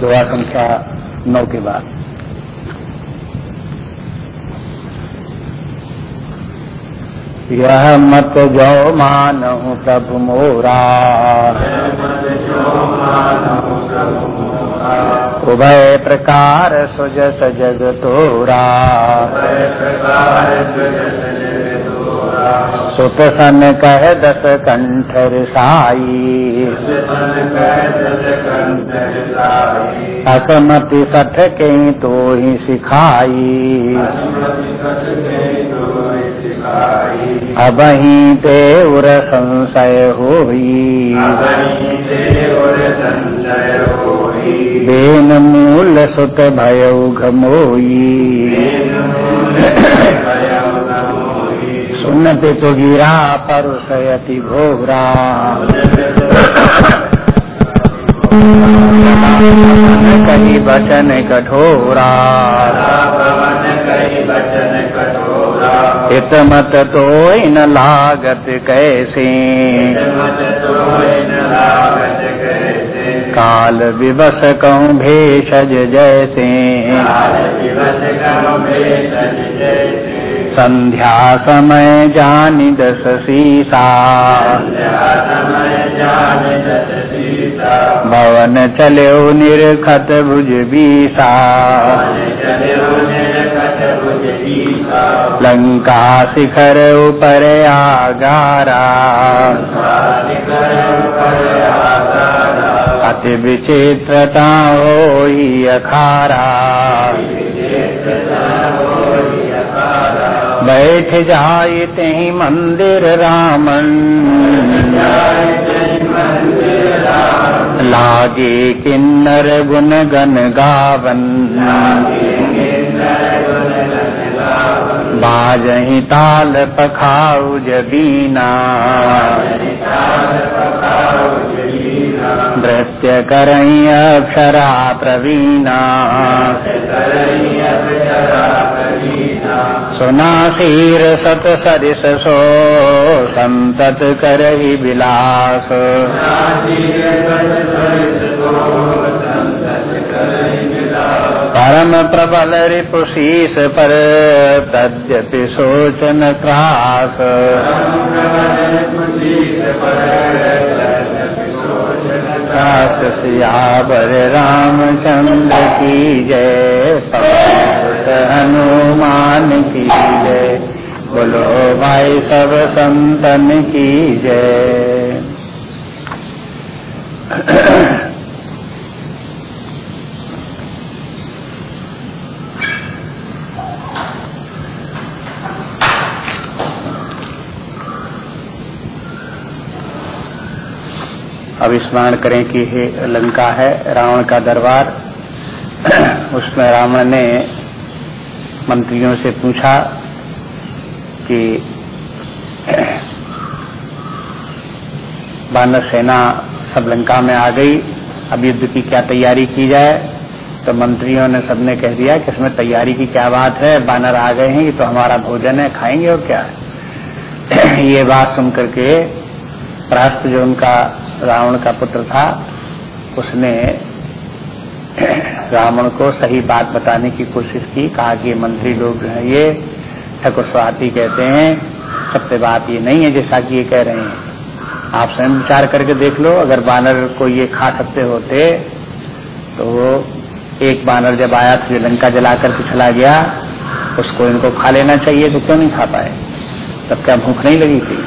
दुआ संख्या नौ के बाद। यह मत जो मानहु प्रभु मोरा। उभय प्रकार सुजस जग तोरा। सुत सन कह दस कंठ साई असमति सठ के तो ही सिखाई। अब ही ते उर संशय होई। बेन मूल सुत भयउ घमोई सुनत तो गिरा परुषयति घोरा कही बचन कठोरा। हित तो न लागत कैसे? काल विवश कहूँ भेषज जैसे। संध्या समय जानी दस सीसा भवन चलो निरखत भुज बीसा। लंका शिखर ऊपर आगारा। अति विचित्रता हो अखारा। बैठ जाए ही मंदिर रामन। लागे किन्नर गुन गन गावन। बाजही ताल पखाऊ जबीना। नृत्य करई अक्षरा प्रवीणा। सुना शीर सत सरिस सो संतत करही विलास। परम प्रबल रिपुशीस पर तद्यपि सोचन त्रास दास सियावर रामचंद्र की जय। हनुमान की जय। बोलो भाई सब संतन की जय। अब स्मरण करें कि हे लंका है, रावण का दरबार। उसमें रावण ने मंत्रियों से पूछा कि, बानर सेना सब लंका में आ गई, अब युद्ध की क्या तैयारी की जाए? तो मंत्रियों ने सबने कह दिया कि इसमें तैयारी की क्या बात है? बानर आ गए हैं, ये तो हमारा भोजन है, खाएँगे और क्या है? ये बात सुन करके प्रहस्त जो उनका रावण का पुत्र था, उसने रावण को सही बात बताने की कोशिश की, कहा कि मंत्री लोग जो है, ये ठकुर स्वाति कहते हैं सत्य बात ये नहीं है जैसा कि ये कह रहे हैं। आप स्वयं विचार करके देख लो, अगर बानर को ये खा सकते होते तो एक बानर जब आया जो लंका जला करके चला गया, उसको इनको खा लेना चाहिए तो क्यों नहीं खा पाए? तब क्या भूख नहीं लगी थी?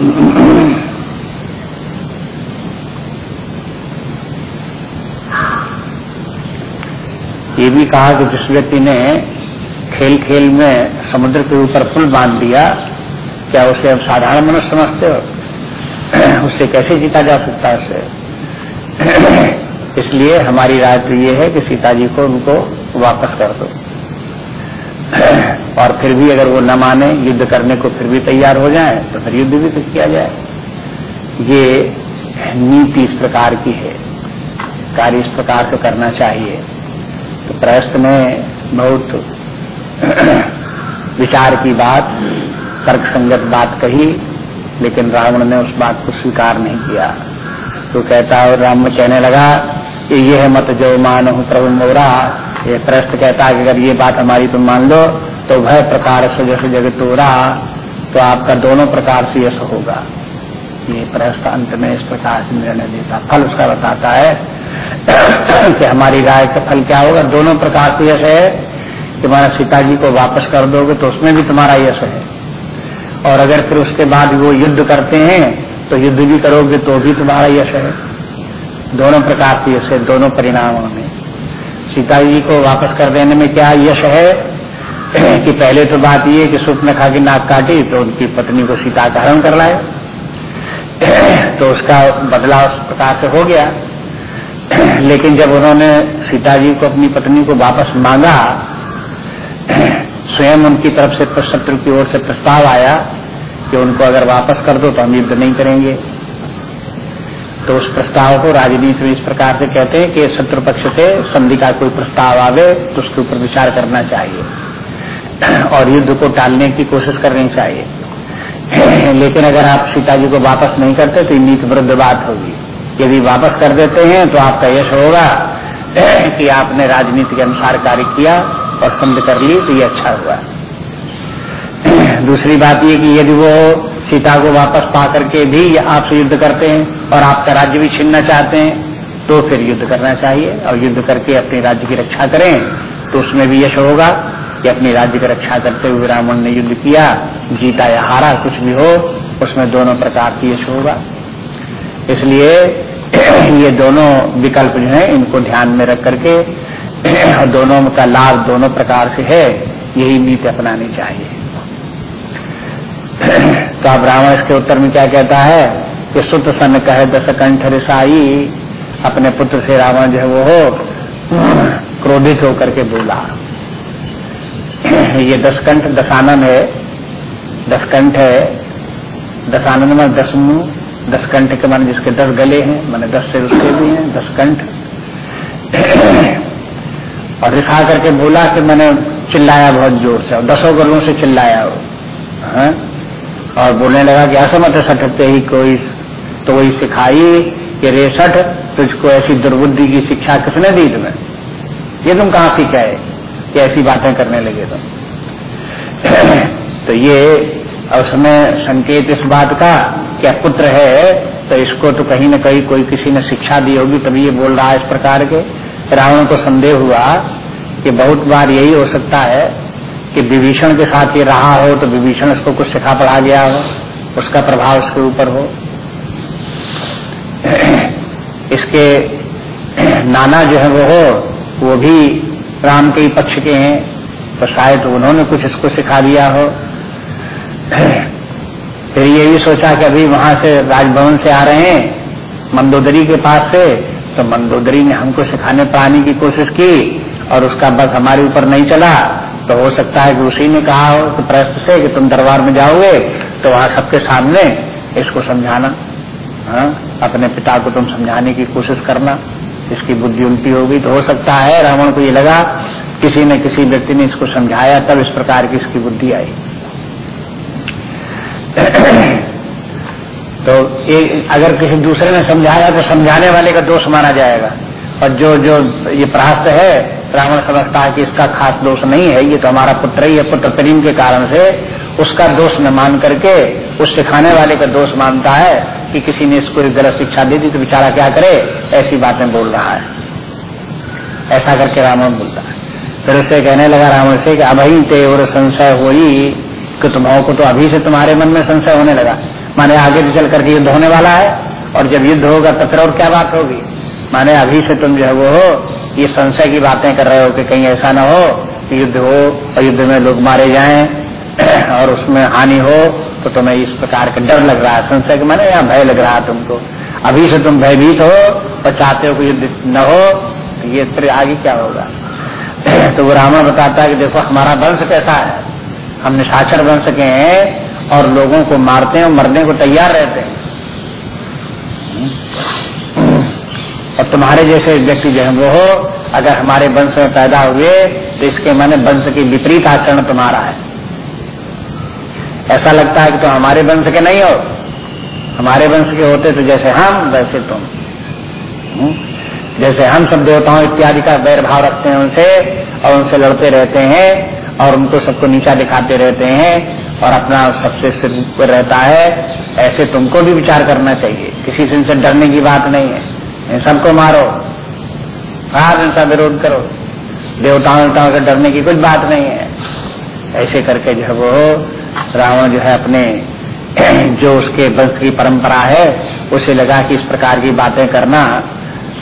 ये भी कहा कि जिस व्यक्ति ने खेल खेल में समुद्र के ऊपर पुल बाँध दिया, क्या उसे अब साधारण मनुष्य समझते हो? उससे कैसे जीता जा सकता है उससे इसलिए हमारी राय तो ये है कि सीता जी को उनको वापस कर दो। और फिर भी अगर वो न माने, युद्ध करने को फिर भी तैयार हो जाए तो फिर युद्ध भी तो किया जाए। ये नीति इस प्रकार की है। कार्य इस प्रकार से करना चाहिए। तो प्रयस्त में बहुत विचार की बात तर्क संगत बात कही, लेकिन रावण ने उस बात को स्वीकार नहीं किया। तो कहता और राम कहने लगा कि ये है मत जो मान हूँ प्रभु मोरा। ये प्रस्त कहता कि अगर ये बात हमारी तुम मान लो तो भय प्रकार से जैसे जगत तोरा तो आपका दोनों प्रकार से यश होगा। ये प्रस्त अंत में इस प्रकार से निर्णय देता फल उसका बताता है कि हमारी राय का फल क्या होगा? दोनों प्रकार से यश है। कि हमारा सीता जी को वापस कर दोगे तो उसमें भी तुम्हारा यश है। और अगर फिर उसके बाद वो युद्ध करते हैं तो युद्ध भी करोगे तो भी तुम्हारा यश है। दोनों प्रकार की यश है, दोनों परिणामों में। सीता जी को वापस कर देने में क्या यश है? कि पहले तो बात ये कि सुख न खा की नाक काटी तो उनकी पत्नी को सीता का हरण कर लाए तो उसका बदलाव उस प्रकार से हो गया। लेकिन जब उन्होंने सीता जी को अपनी पत्नी को वापस मांगा, स्वयं उनकी तरफ़ से शत्रु की ओर से प्रस्ताव आया कि उनको अगर वापस कर दो तो हम युद्ध नहीं करेंगे। तो उस प्रस्ताव को राजनीति में इस प्रकार से कहते हैं कि शत्रु पक्ष से संधि का कोई प्रस्ताव आवे तो उसके ऊपर विचार करना चाहिए। और युद्ध को टालने की कोशिश करनी चाहिए। लेकिन अगर आप सीता जी को वापस नहीं करते तो नीति विरुद्ध बात होगी। यदि वापस कर देते हैं तो आपका यश होगा। कि आपने राजनीति के अनुसार कार्य किया और समझ कर ली तो ये अच्छा हुआ। दूसरी बात ये कि यदि वो सीता को वापस पा करके भी आपसे युद्ध करते हैं और आपका राज्य भी छीनना चाहते हैं तो फिर युद्ध करना चाहिए। और युद्ध करके अपने राज्य की रक्षा करें तो उसमें भी यश होगा। कि अपने राज्य की रक्षा करते हुए रावण ने युद्ध किया, जीता या हारा, कुछ भी हो, उसमें दोनों प्रकार की यश होगा। इसलिए ये दोनों विकल्प जो है, इनको ध्यान में रख करके दोनों का लाभ दोनों प्रकार से है, यही नीति अपनानी चाहिए। तो अब रावण इसके उत्तर में क्या कहता है कि सुत सन कहे दस कंठ रिसाई, अपने पुत्र से रावण जो है वो हो क्रोधित होकर के बोला। ये दस कंठ दसानन है। दस कंठ है। दसानन में दस मुँह दस कंठ के मान जिसके दस गले हैं, मैंने दस से उसके भी हैं दस कंठ और रिसा करके बोला कि मैंने चिल्लाया बहुत ज़ोर से, और दसों गलों से चिल्लाया वो। हाँ? और बोलने लगा कि असमत सठते ही कोई तो वही सिखाई कि रे सठ तुझको ऐसी दुर्बुद्धि की शिक्षा किसने दी तुम्हें? ये तुम कहाँ सीखा है कि ऐसी बातें करने लगे तुम तो ये उसमें संकेत इस बात का, क्या पुत्र है तो इसको तो कहीं न कहीं कोई किसी ने शिक्षा दी होगी, तभी ये बोल रहा है इस प्रकार के। रावण को संदेह हुआ कि बहुत बार यही हो सकता है कि विभीषण के साथ ये रहा हो तो विभीषण इसको कुछ सिखा पढ़ा गया हो, उसका प्रभाव उसके ऊपर हो। इसके नाना जो है वो हो, वो भी राम के ही पक्ष के हैं तो शायद उन्होंने कुछ इसको सिखा दिया हो फिर ये भी सोचा कि अभी वहाँ से राजभवन से आ रहे हैं, मंदोदरी के पास से तो मंदोदरी ने हमको सिखाने पढ़ाने की कोशिश की, और उसका बस हमारे ऊपर नहीं चला तो हो सकता है कि उसी ने कहा हो कि प्रस्त से कि तुम दरबार में जाओगे तो वहाँ सबके सामने इसको समझाना, हा? अपने पिता को तुम समझाने की कोशिश करना इसकी बुद्धि उल्टी होगी तो हो सकता है रावण को ये लगा किसी न किसी व्यक्ति ने इसको समझाया, तब इस प्रकार की इसकी बुद्धि आई। तो ये अगर किसी दूसरे ने समझाया तो समझाने वाले का दोष माना जाएगा। और जो जो ये प्रहस्त है, रावण समझता है कि इसका खास दोष नहीं है, ये तो हमारा पुत्र ही है, पुत्र प्रेम के कारण से उसका दोष न मान करके उस सिखाने वाले का दोष मानता है कि किसी ने इसको गलत शिक्षा दे दी तो बेचारा क्या करे? ऐसी बातें बोल रहा है। ऐसा करके रावण बोलता है। फिर उससे कहने लगा रावण से कि अभी ते और संशय हो ही कि तुम्हारा को तो अभी से तुम्हारे मन में संशय होने लगा। माने आगे चल करके युद्ध होने वाला है, और जब युद्ध होगा तो फिर और क्या बात होगी? माने अभी से तुम जो है वो हो, ये संशय की बातें कर रहे हो कि कहीं ऐसा ना हो कि युद्ध हो और युद्ध में लोग मारे जाएँ, और उसमें हानि हो तो तुम्हें इस प्रकार का डर लग रहा है। संशय के माने या भय लग रहा है तुमको। अभी से तुम भयभीत हो और चाहते हो कि युद्ध न हो तो ये फिर आगे क्या होगा? तो वो रावण बताता है कि देखो, हमारा वंश कैसा है? हम निशाचर बन सके हैं और लोगों को मारते हैं और मरने को तैयार रहते हैं। और तुम्हारे जैसे व्यक्ति जो है वो हो, अगर हमारे वंश में पैदा हुए तो इसके माने वंश के विपरीत आचरण तुम्हारा है। ऐसा लगता है कि तुम तो हमारे वंश के नहीं हो। हमारे वंश के होते तो जैसे हम, वैसे तुम। हम्म? जैसे हम सब देवताओं इत्यादि का वैर भाव रखते हैं उनसे और उनसे लड़ते रहते हैं और उनको सबको नीचा दिखाते रहते हैं और अपना सबसे सिर पर रहता है, ऐसे तुमको भी विचार करना चाहिए। किसी से इनसे डरने की बात नहीं है। इन सबको मारो। हर इनका विरोध करो। देवताओं देवताओं से डरने की कुछ बात नहीं है। ऐसे करके जो है वो रावण जो है अपने जो उसके वंश की परंपरा है, उसे लगा कि इस प्रकार की बातें करना,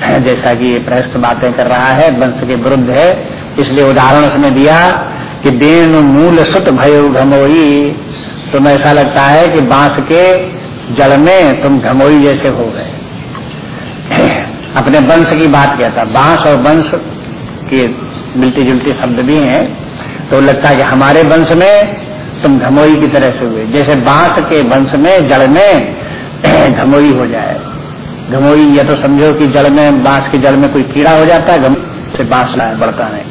जैसा कि ये प्रस्त बातें कर रहा है, वंश के विरुद्ध है। इसलिए उदाहरण उसने दिया कि देन मूल सुत भय घमोई। तुम्हें ऐसा लगता है कि बाँस के जड़ में तुम घमोई जैसे हो गए। अपने वंश की बात कहता बाँस और वंश के मिलती जुलती शब्द भी हैं। तो लगता है कि हमारे वंश में तुम घमोई की तरह से हुए। जैसे बाँस के वंश में, जड़ में घमोई हो जाए। घमोई या तो समझो कि जड़ में, बाँस के जड़ में कोई कीड़ा हो जाता है से बाँस लाए बढ़ता नहीं।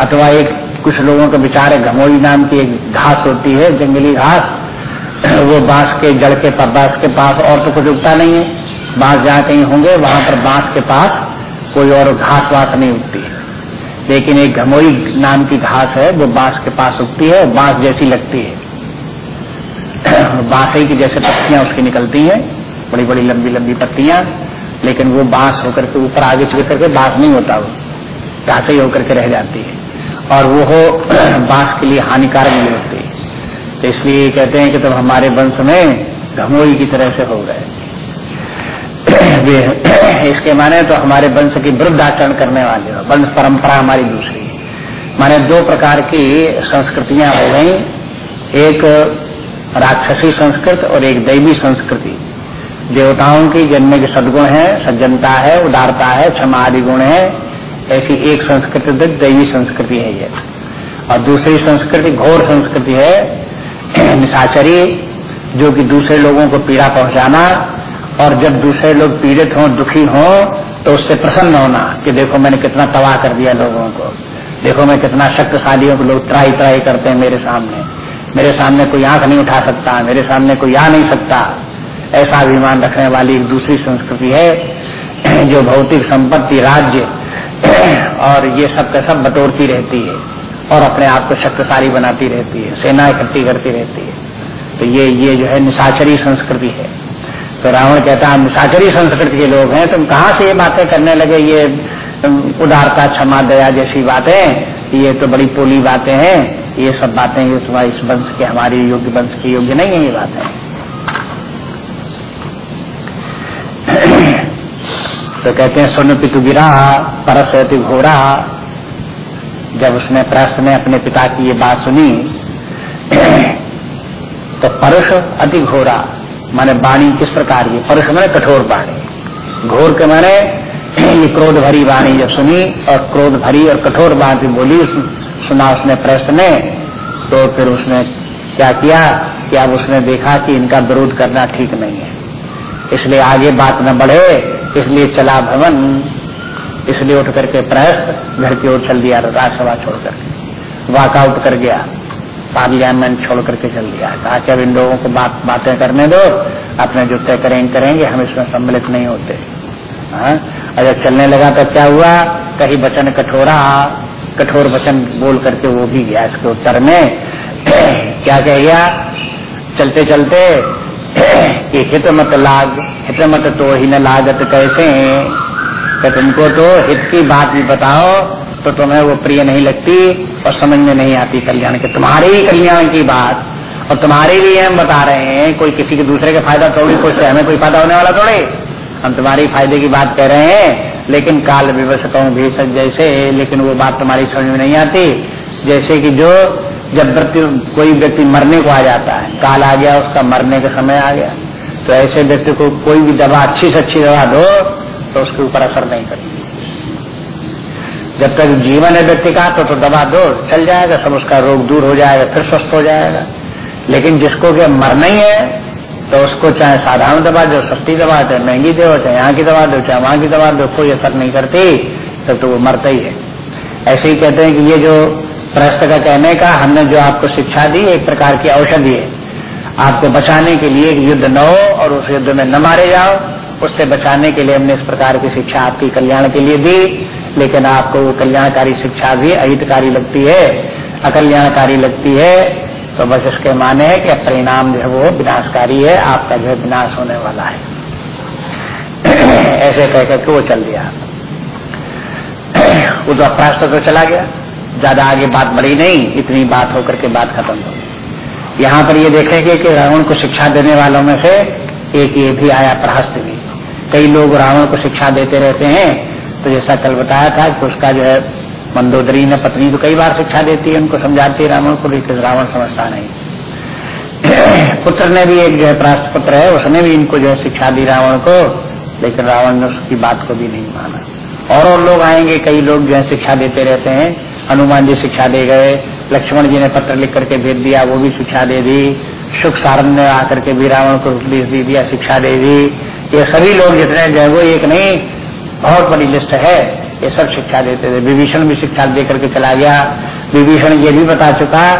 अथवा एक, कुछ लोगों का विचार है, घमोई नाम की एक घास होती है, जंगली घास। वो बाँस के जड़ के पास बाँस के पास और तो कुछ उगता नहीं है। बाँस जहाँ कहीं होंगे, वहाँ पर बाँस के पास कोई और घास वास नहीं उगती है। लेकिन एक घमोई नाम की घास है, वो बाँस के पास उगती है, बाँस जैसी लगती है। बाँस ही की जैसे पत्तियाँ उसकी निकलती हैं बड़ी बड़ी लंबी लंबी पत्तियाँ, लेकिन वो बाँस होकर के ऊपर आगे चल करके बाँस नहीं होता, वो घास ही होकर के रह जाती है। और वो हो बाँस के लिए हानिकारक नहीं होती। तो इसलिए कहते हैं कि तब हमारे वंश में घमोई की तरह से हो गए। इसके माने तो हमारे वंश की वृद्ध आचरण करने वाले वंश परंपरा हमारी दूसरी है। माने दो प्रकार की संस्कृतियाँ हो गई। एक राक्षसी संस्कृत और एक दैवी संस्कृति। देवताओं की जन्म के सदगुण है, सज्जनता है, उदारता है, क्षमा आदि गुण है। ऐसी एक संस्कृति दैवी संस्कृति है ये। और दूसरी संस्कृति घोर संस्कृति है, निशाचरी, जो कि दूसरे लोगों को पीड़ा पहुंचाना और जब दूसरे लोग पीड़ित हों, दुखी हों तो उससे प्रसन्न होना कि देखो मैंने कितना तबाह कर दिया लोगों को। देखो मैं कितना शक्तिशालियों को लोग त्राई त्राई करते हैं मेरे सामने। मेरे सामने कोई आँख नहीं उठा सकता, मेरे सामने कोई आ नहीं सकता। ऐसा अभिमान रखने वाली एक दूसरी संस्कृति है, जो भौतिक संपत्ति, राज्य, और ये सब का सब बटोरती रहती है और अपने आप को शक्तिशाली बनाती रहती है, सेना इकट्ठी करती रहती है। तो ये ये जो है निशाचरी संस्कृति है। तो रावण कहता है निशाचरी संस्कृति के लोग हैं, तुम कहाँ से ये बातें करने लगे? ये उदारता क्षमा दया जैसी बातें, ये तो बड़ी पोली बातें हैं, ये सब बातें ये तुम्हारे इस वंश के, हमारी योग्य वंश की योग्य नहीं है ये बातें. तो कहते हैं, सुन पितु गिरा परस अति घोरा। जब उसने प्रश्न ने अपने पिता की ये बात सुनी तो परुष अति घोरा। माने वाणी किस प्रकार की? परुष मैंने कठोर बाणी। घोर के माने ये क्रोध भरी वाणी जब सुनी और क्रोध भरी और कठोर बात बोली सुना उसने प्रश्न ने तो फिर उसने क्या किया कि अब उसने देखा कि इनका विरोध करना ठीक नहीं है। इसलिए आगे बात न बढ़े, इसलिए चला भवन इसलिए उठ करके प्रहस्त घर की ओर चल दिया, राजसभा छोड़ करके वॉकआउट कर गया। पार्लियामेंट छोड़ करके चल दिया। कहा कि अब इन लोगों को बात, बातें करने दो, अपने जो तय करेंगे करेंगे, हम इसमें सम्मिलित नहीं होते। अगर चलने लगा तो क्या हुआ? कहीं वचन कठोरा, कठोर वचन बोल करके वो भी गया इसके उत्तर में। क्या कह गया? चलते चलते, कि हित मत लाग हित मत तो ही न लागत कैसे? तो तुमको तो हित की बात भी बताओ। तो तुम्हें वो प्रिय नहीं लगती और समझ में नहीं आती कल्याण के। तुम्हारे ही कल्याण की बात और तुम्हारे लिए हम बता रहे हैं, कोई किसी के दूसरे का फ़ायदा थोड़ी कुछ हमें कोई फ़ायदा होने वाला थोड़े। हम तुम्हारी फ़ायदे की बात कह रहे हैं, लेकिन काल विवश कहूँ भेषज जैसे लेकिन वो बात तुम्हारी समझ में नहीं आती। जैसे कि जो, जब मृत्यु कोई व्यक्ति मरने को आ जाता है, काल आ गया, उसका मरने का समय आ गया। तो ऐसे व्यक्ति को कोई भी दवा अच्छी से अच्छी दवा दो तो उसके ऊपर असर नहीं करती। जब तक जीवन है व्यक्ति का तो, तो दवा दो चल जाएगा सब उसका रोग दूर हो जाएगा फिर स्वस्थ हो जाएगा। लेकिन जिसको कि मरना ही है तो उसको चाहे साधारण दवा दो सस्ती दवा चाहे महँगी दो चाहे यहाँ की दवा दो चाहे वहाँ की दवा दो कोई असर नहीं करती तब तो, तो वो मरता ही है। ऐसे ही कहते हैं कि ये जो प्रस्त का कहने का हमने जो आपको शिक्षा दी एक प्रकार की औषधि है। आपको बचाने के लिए युद्ध न हो और उस युद्ध में न मारे जाओ उससे बचाने के लिए हमने इस प्रकार की शिक्षा आपकी कल्याण के लिए दी। लेकिन आपको वो कल्याणकारी शिक्षा भी अहितकारी लगती है, अकल्याणकारी लगती है तो बस इसके माने है कि परिणाम जो है वो विनाशकारी है, आपका जो है विनाश होने वाला है। ऐसे कह करके वो चल दिया। तो अपराष्ट्र तो चला गया। ज़्यादा आगे बात बढ़ी नहीं, इतनी बात होकर के बात खत्म हो गई। यहाँ पर ये देखेंगे कि रावण को शिक्षा देने वालों में से एक ये भी आया प्रहस्त भी। कई लोग रावण को शिक्षा देते रहते हैं तो जैसा कल बताया था कि उसका जो है मंदोदरी ने पत्नी तो कई बार शिक्षा देती है, उनको समझाती है रावण को, लेकिन रावण समझता नहीं। पुत्र ने भी एक जो है प्रास्त पुत्र है, उसने भी इनको जो है शिक्षा दी रावण को, लेकिन रावण ने उसकी बात को भी नहीं माना। और और लोग आएँगे, कई लोग जो है शिक्षा देते रहते हैं, हनुमान जी शिक्षा दे गए, लक्ष्मण जी ने पत्र लिख करके भेज दिया, वो भी शिक्षा दे दी सुख सारण ने आकर के भी रावण को उपदेश दे दिया, शिक्षा दे दी। ये सभी लोग जितने जो है वो एक नहीं बहुत बड़ी लिस्ट है। ये सब शिक्षा देते थे। विभीषण भी शिक्षा दे करके चला गया। विभीषण ये भी बता चुका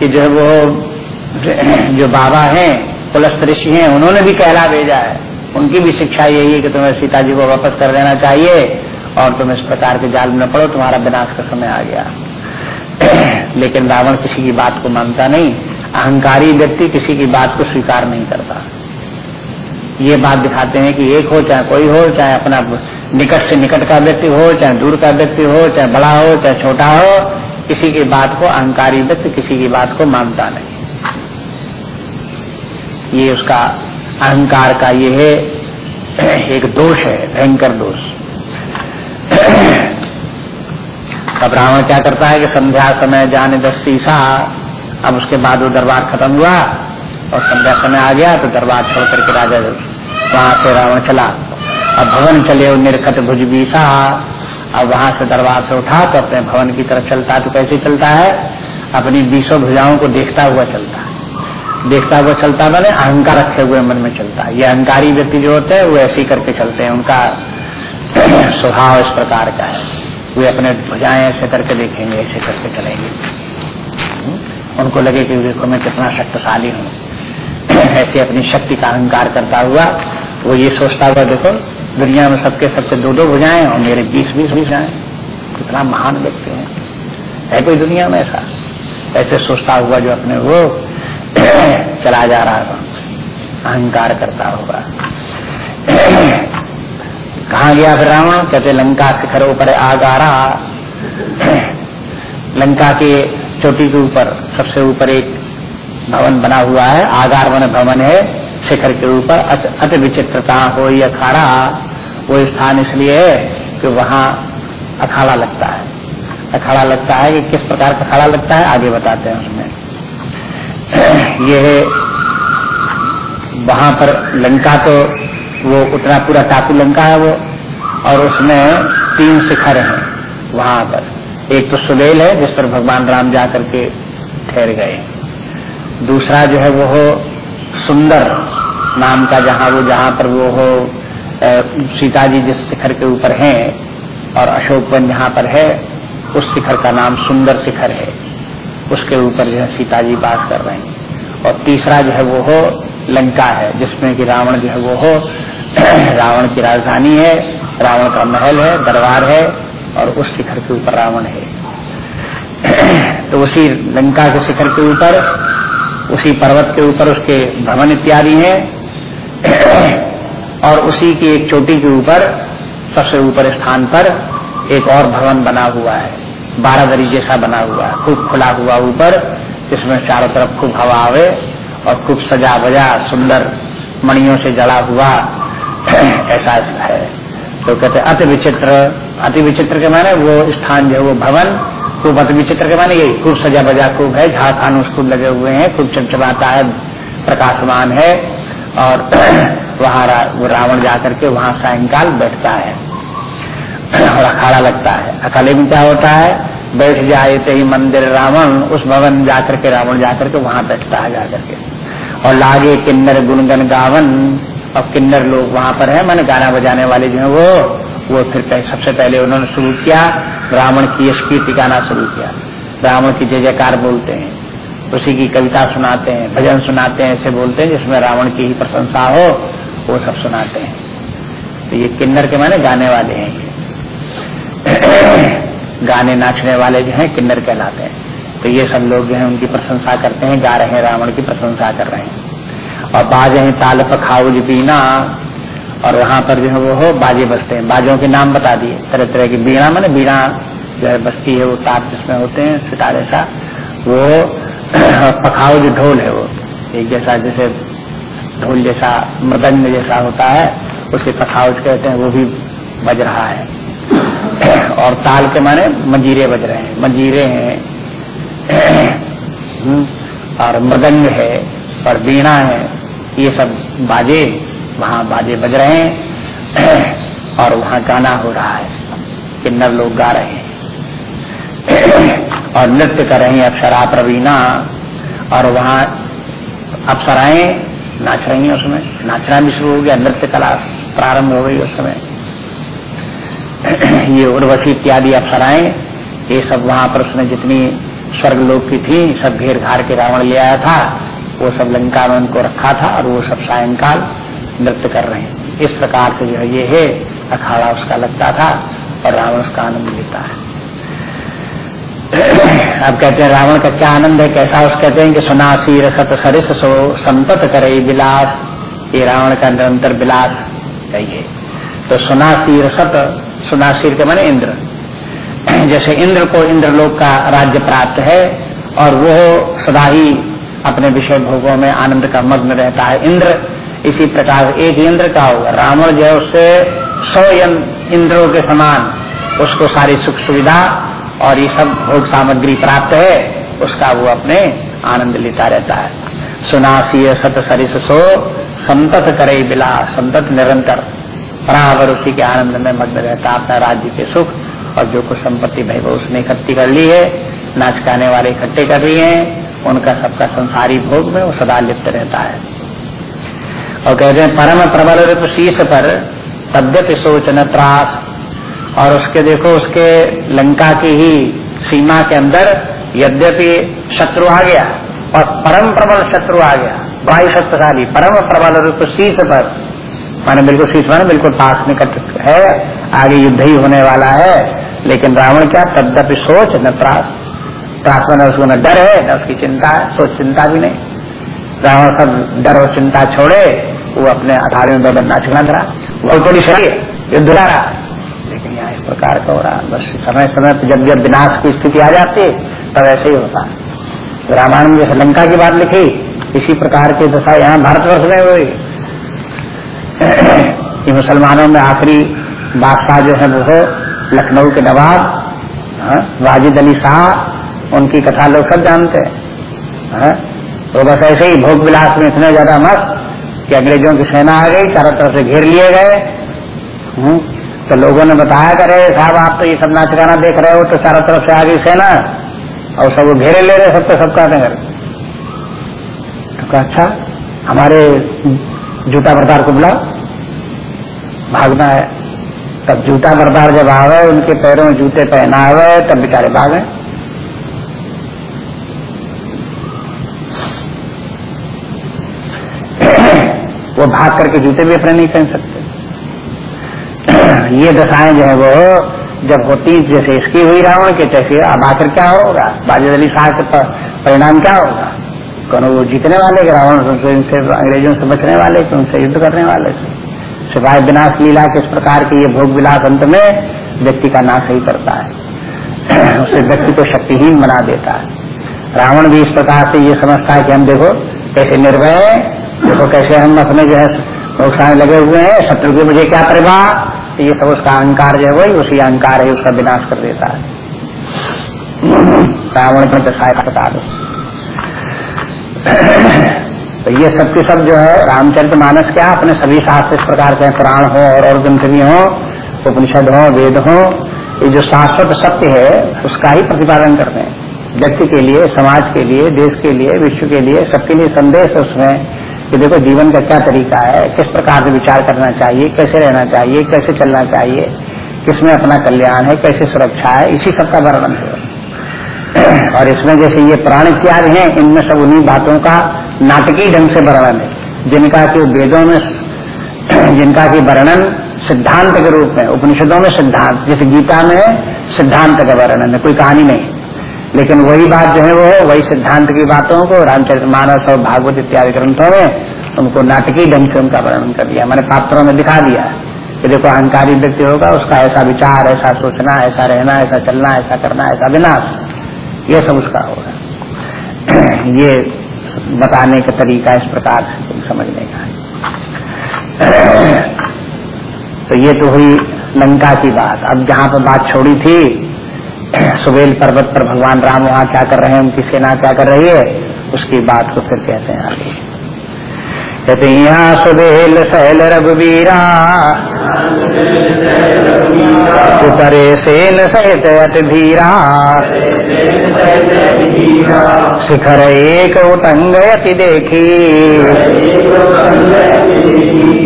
कि जो वो, जो बाबा हैं पुलस्त ऋषि हैं, उन्होंने भी कहला भेजा है। उनकी भी शिक्षा यही है कि तुम्हें सीता जी को वापस कर देना चाहिए और तुम इस प्रकार के जाल में पड़ो, तुम्हारा विनाश का समय आ गया। लेकिन रावण किसी की बात को मानता नहीं। अहंकारी व्यक्ति किसी की बात को स्वीकार नहीं करता। ये बात दिखाते हैं कि एक हो चाहे कोई हो, चाहे अपना निकट से निकट का व्यक्ति हो, चाहे दूर का व्यक्ति हो, चाहे बड़ा हो, चाहे छोटा हो, किसी की बात को अहंकारी व्यक्ति किसी की बात को मानता नहीं। ये उसका अहंकार का ये है, एक दोष है, भयंकर दोष। तब रावण क्या करता है कि संध्या समय जाने दस शीशा अब उसके बाद वो दरबार खत्म हुआ, और संध्या समय आ गया तो दरबार छोड़ करके राजा वहाँ से रावण चला। अब भवन चले निर्खत भुज बीसा। अब वहाँ से दरबार से उठा तो अपने भवन की तरफ़ चलता तो कैसे चलता है? अपनी बीसों भुजाओं को देखता हुआ चलता है। देखता हुआ चलता मैंने अहंकार रखे हुए मन में चलता है। ये अहंकारी व्यक्ति जो होते हैं, वो ऐसे ही करके चलते हैं। उनका स्वभाव इस प्रकार का है। वे अपने भुजाएँ ऐसे करके देखेंगे, ऐसे करके चलेंगे। हम्म? उनको लगे कि देखो, मैं कितना शक्तिशाली हूँ। ऐसे अपनी शक्ति का अहंकार करता हुआ, वो ये सोचता हुआ, देखो दुनिया में सबके सबके दो दो भुजाएँ और मेरे बीस बीस भुजाएँ। कितना महान व्यक्ति है। है कोई दुनिया में ऐसा? ऐसे सोचता हुआ जो अपने वो चला जा रहा था। अहंकार करता होगा। कहा गया फिर रावण? कहते, लंका शिखर ऊपर आगारा लंका के चोटी के ऊपर, सबसे ऊपर एक भवन बना हुआ है। आगार मन भवन है। शिखर के ऊपर अति विचित्रता हो या अखाड़ा वो स्थान इसलिए है कि वहाँ अखाड़ा लगता है। अखाड़ा लगता है कि किस प्रकार का अखाड़ा लगता है, आगे बताते हैं उसमें। ये है, वहाँ पर लंका तो वो उतना पूरा टापू लंका है वो, और उसमें तीन शिखर हैं वहाँ पर। एक तो सुलेल है, जिस पर भगवान राम जा करके ठहर गए। दूसरा जो है वो हो सुंदर नाम का जहाँ वो, जहाँ पर वो हो सीता जी जिस शिखर के ऊपर हैं और अशोक वन जहाँ पर है, उस शिखर का नाम सुंदर शिखर है। उसके ऊपर जो है सीता जी बास कर रहे हैं। और तीसरा जो है वो हो, लंका है, जिसमें कि रावण जो है वो हो, रावण की राजधानी है, रावण का महल है, दरबार है, और उस शिखर के ऊपर रावण है। तो उसी लंका के शिखर के ऊपर, उसी पर्वत के ऊपर उसके भवन इत्यादि हैं। और उसी की एक चोटी के ऊपर, सबसे ऊपर स्थान पर एक और भवन बना हुआ है। बारह दरी जैसा बना हुआ है। खूब खुला हुआ ऊपर, जिसमें चारों तरफ़ खूब हवा आवे और खूब सजा बजा सुंदर मणियों से जड़ा हुआ ऐसा है। तो कहते अति विचित्र अति विचित्र के माने वो स्थान जो है, वो भवन खूब अति विचित्र के माने यही, खूब सजा बजा खूब है झाड़ खानूस खूब लगे हुए हैं, खूब चमचमाता है, प्रकाशमान है और वहाँ रा, वो रावण जाकर के वहाँ सायंकाल बैठता है। और अखाड़ा लगता है। अखाड़े में क्या होता है? बैठ जाए तो ही मंदिर रावण उस भवन जाकर के रावण जाकर के वहाँ बैठता है जाकर के। और लागे किन्नर गुणगन गावन और किन्नर लोग वहाँ पर है। मैंने गाना बजाने वाले जो है वो वो फिर सबसे पहले उन्होंने शुरू किया रावण की यश गाना शुरू किया। रावण की जय जयकार बोलते हैं। उसी की कविता सुनाते हैं भजन सुनाते हैं ऐसे बोलते हैं जिसमें रावण की ही प्रशंसा हो। वो सब सुनाते हैं। तो ये किन्नर के माने गाने वाले हैं गाने नाचने वाले जो हैं किन्नर कहलाते हैं। तो ये सब लोग जो है उनकी प्रशंसा करते हैं, गा रहे हैं, रावण की प्रशंसा कर रहे हैं। और बाजे हैं ताल पखाउज बीना, और वहाँ पर जो है वो हो बाजे बसते हैं। बाजों के नाम बता दिए तरह तरह की बीणा मैंने बीणा जो है बस्ती है वो ताप जिसमें होते हैं, सितारे सा, वो पखाउज ढोल है वो, एक जैसा जैसे ढोल जैसा, मृदंग जैसा होता है, उसे पखाउज कहते हैं, वो भी बज रहा है। और ताल के माने मंजीरे बज रहे हैं। मंजीरे हैं और मृदंग है, और बीणा है, ये सब बाजे, वहाँ बाजे बज रहे हैं, और वहाँ गाना हो रहा है किन्नर लोग गा रहे हैं। और नृत्य कर रहे हैं अप्सरा प्रवीणा, और वहाँ अप्सराएँ नाच रही है उसमें नाचना भी शुरू हो गया नृत्य कला प्रारंभ हो गई उस समय। ये उर्वशी इत्यादि अप्सराएँ ये सब वहाँ पर उसने जितनी स्वर्ग लोग की थी, सब घेर घार के रावण ले आया था, वो सब लंका में उनको रखा था और वो सब सायंकाल नृत्य कर रहे हैं। इस प्रकार से जो है, ये है, अखाड़ा उसका लगता था और रावण उसका आनंद लेता है। अब कहते हैं, रावण का क्या आनंद है, कैसा उस कहते हैं कि सुनासी रसत सरिस सो संतत करे विलास। ये रावण का निरंतर विलास कहिए तो सुनासी रसत सुनासीर के माने इंद्र। जैसे इंद्र को इंद्रलोक का राज्य प्राप्त है, और वो सदा ही अपने विषय भोगों में आनंद का मग्न रहता है। इंद्र, इसी प्रकार एक इंद्र का होगा। रावण जो है, उससे सौ इंद्रों के समान उसको सारी सुख सुविधा और ये सब भोग सामग्री प्राप्त है, उसका वो अपने आनंद लेता रहता है। सुनासी सत सरिस सो, संतत करे बिला, संतत निरंतर। बराबर उसी के आनंद में मग्न रहता अपना राज्य के सुख, और जो कुछ संपत्ति भाई वो उसने इकट्ठी कर ली है, नाच गाने वाले इकट्ठे कर रही हैं, उनका सबका संसारी भोग में वो सदा लिप्त रहता है। और कहते हैं, परम प्रबल रूप शीश पर तद्यत सोचन त्रास और उसके देखो उसके लंका की ही सीमा के अंदर यद्यपि शत्रु आ गया और परम प्रबल शत्रु आ गया वायु शक्तिशाली परम प्रबल रूप शीश पर, माने बिल्कुल शीश माने बिल्कुल पास निकट है, आगे युद्ध ही होने वाला है, लेकिन रावण क्या तद्यपि सोच न त्रास त्रास में उसको न डर है, न उसकी चिंता है सोच चिंता भी नहीं। रावण सब डर और चिंता छोड़े, वो अपने अठारहवें बदन नाचना धरा वो थोड़ी सही युद्ध यहाँ इस प्रकार का हो रहा है। बस समय समय पर जब जब विनाश की स्थिति आ जाती है तब ऐसे ही होता है। रामायण में जैसे लंका की बात लिखी इसी प्रकार की दशा यहाँ भारतवर्ष में हुई। कि मुसलमानों में आखिरी बादशाह जो है वो लखनऊ के नवाब हाँ, वाजिद अली शाह उनकी कथा लोग सब जानते हैं। हाँ, तो बस ऐसे ही भोग विलास में इतने ज़्यादा मस्त कि अंग्रेज़ों की सेना आ गई चारों तरफ़ से घेर लिए गए। हम्म, तो लोगों ने बताया करे साहब, आप तो ये सब नाच गाना देख रहे हो तो चारों तरफ़ से आ गई सेना और सब घेरे ले रहे सबको सबका नगर तो कहा अच्छा हमारे जूता बरदार को बुलाओ। भागना है। तब जूता बरदार जब आवे, उनके पैरों में जूते पहनावे, तब बेचारे भागे वो भाग करके जूते भी अपने नहीं पहन सकते। ये दशाएँ जो है वो जब होती जैसे इसकी हुई रावण के, तैसे अब आखिर क्या होगा? बाजिद अली शाह के परिणाम क्या होगा? कौन वो जीतने वाले रावण से इनसे, अंग्रेज़ों से बचने वाले थे उनसे युद्ध करने वाले सिवाय विनाश लीला किस प्रकार के ये भोग विलास अंत में व्यक्ति का नाश ही करता है। उसे व्यक्ति को शक्तिहीन बना देता है। रावण भी इस प्रकार से ये समझता है कि हम देखो, कैसे निर्भय देखो कैसे हम अपने जो है नुकसान लगे हुए हैं, शत्रु के मुझे क्या परिवार? तो ये सब उसका अहंकार जो है वही उसी अहंकार है, उसका विनाश कर देता है। रावण में दशाए बता दो। तो ये सब के सब जो है, रामचरित मानस क्या, अपने सभी शास्त्र इस प्रकार के पुराण हो और और ग्रंथ भी हो, उपनिषद हो, वेद हो, ये जो शाश्वत सत्य है, उसका ही प्रतिपादन करते हैं। व्यक्ति के लिए, समाज के लिए, देश के लिए, विश्व के लिए, सबके लिए संदेश उसमें। कि देखो जीवन का क्या तरीका है, किस प्रकार से विचार करना चाहिए, कैसे रहना चाहिए, कैसे चलना चाहिए, किसमें अपना कल्याण है, कैसे सुरक्षा है, इसी सब का वर्णन है। और इसमें जैसे ये प्राण इत्यादि हैं, इनमें सब उन्हीं बातों का नाटकीय ढंग से वर्णन है। जिनका कि वेदों में जिनका की वर्णन सिद्धांत के रूप में, उपनिषदों में सिद्धांत, जैसे गीता में सिद्धांत का वर्णन है, कोई कहानी नहीं। लेकिन वही बात जो है वो, वही सिद्धांत की बातों को, रामचरित मानस और भागवत इत्यादि ग्रंथों में उनको नाटकीय ढंग से उनका वर्णन कर दिया। मैंने पात्रों में दिखा दिया। कि देखो, अहंकारी व्यक्ति होगा, उसका ऐसा विचार, ऐसा सोचना, ऐसा रहना, ऐसा चलना, ऐसा करना, ऐसा विनाश, ये सब उसका होगा। ये बताने का तरीका इस प्रकार से समझने का तो ये तो हुई लंका की बात। अब जहाँ पर बात छोड़ी थी सुबेल पर्वत पर भगवान राम वहाँ क्या कर रहे हैं, उनकी सेना क्या कर रही है, उसकी बात को फिर कहते हैं आगे। कहते यहाँ सुबेल सहल रघुवीरा, उतरे सेन सहित अत धीरा शिखर एक उतंग अति देखी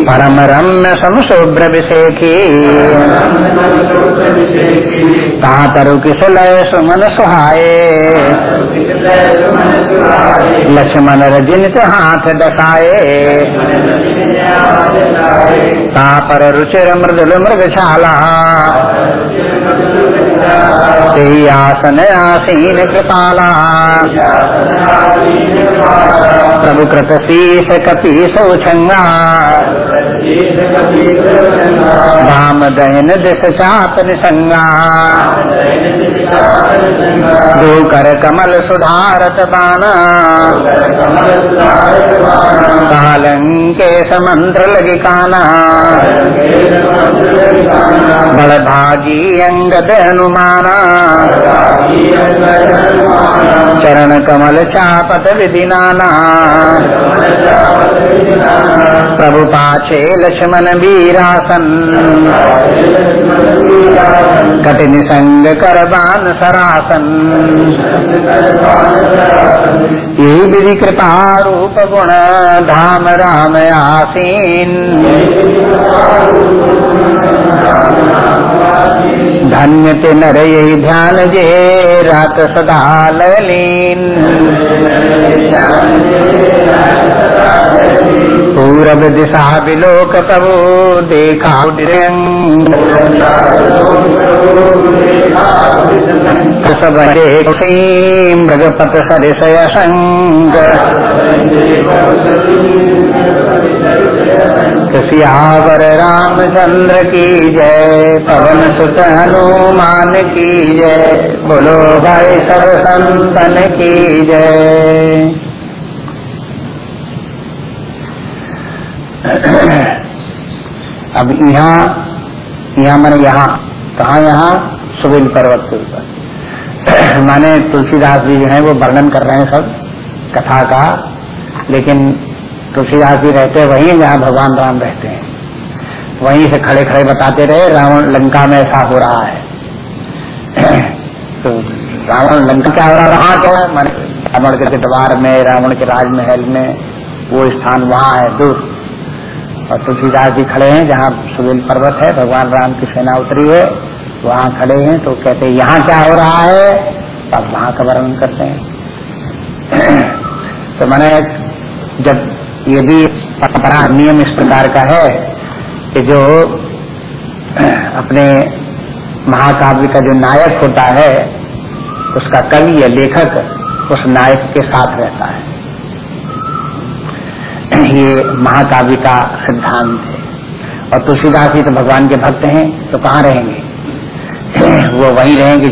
परम रम्य समशुभ्र विषेखी कहा तरु किस सुमन सुहाये लक्ष्मण रजनित हाथ दसाए पर रुचिर मृदुल मृग छाला आसन आसीन कृपाला। प्रभु कृत शीश कपी सौछंगा धाम दहन दिश चाप निसंगा। कर कमल सुधारत बाना कालंके समंत्र लगी काना बड़ भागी अंगद हनुमाना चरण कमल चापत विधि नाना प्रभु पाछे लक्ष्मण वीरासन कठिन संग करबान सरासन यही विधि कृपा रूप गुण, धाम राम आसीन। धन्य ते नर यही ध्यान जे, रात सदा ललीन पूरब दिशा विलोक प्रभु, देखा सब मृगपत संग सियावर रामचंद्र की जय पवन सुत हनुमान की जय बोलो भाई सब संतन की जय अब यहाँ यहाँ मैंने यहाँ, कहा यहाँ? सुबिल पर्वत के ऊपर। माने तुलसीदास जी जो है, वो वर्णन कर रहे हैं सब कथा का, लेकिन तुलसीदास जी रहते वहीं जहाँ भगवान राम रहते हैं। वहीं से खड़े खड़े बताते रहे, रावण लंका में ऐसा हो रहा है। तो रावण लंका क्या हो रहा रहा क्या है? रावण के द्वार में, रावण के राजमहल में, वो स्थान वहाँ है, दूर। और तुलसीदास जी खड़े हैं जहाँ सुबेल पर्वत है, भगवान राम की सेना उतरी है। वहाँ खड़े हैं तो कहते हैं, यहाँ क्या हो रहा है? तो आप वहाँ का वर्णन करते हैं। तो मैंने जब ये भी परंपरा नियम इस प्रकार का है कि जो अपने महाकाव्य का जो नायक होता है, उसका कवि या लेखक उस नायक के साथ रहता है। ये महाकाव्य का सिद्धांत है। और तुलसीदास जी तो भगवान के भक्त हैं तो कहाँ रहेंगे? वो वहीं रहेंगे